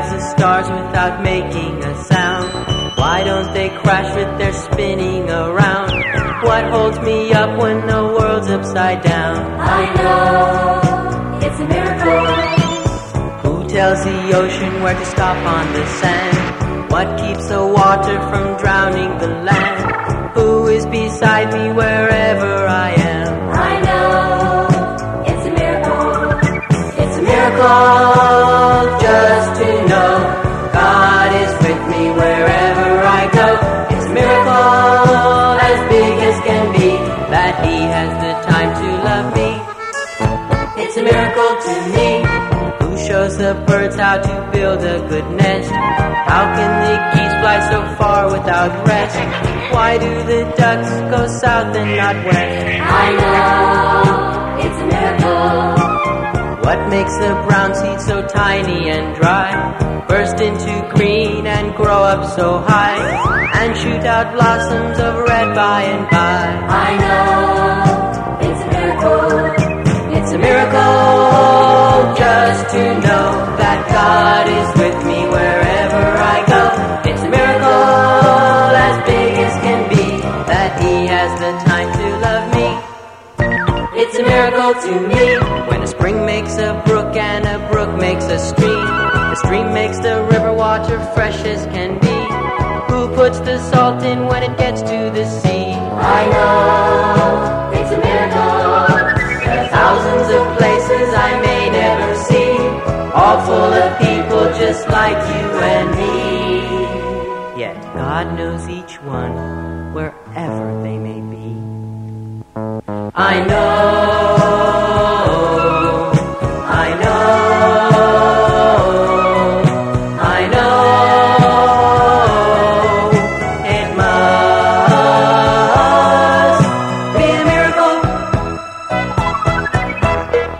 guides the stars without making a sound? Why don't they crash with their spinning around? What holds me up when the world's upside down? I know it's a miracle. Who tells the ocean where to stop on the sand? What keeps the water from drowning the land? Who is beside me wherever I am? I know it's a miracle. It's a miracle. a miracle to me. Who shows the birds how to build a good nest? How can the geese fly so far without rest? Why do the ducks go south and not west? I know it's a miracle. What makes the brown seed so tiny and dry? Burst into green and grow up so high, and shoot out blossoms of red by and by. I know. is the time to love me. It's a miracle to me when a spring makes a brook and a brook makes a stream. The stream makes the river water fresh as can be. Who puts the salt in when it gets to the sea? I know it's a miracle. There are thousands of places I may never see, all full of people just like you and me yet God knows each one wherever they may be. I know.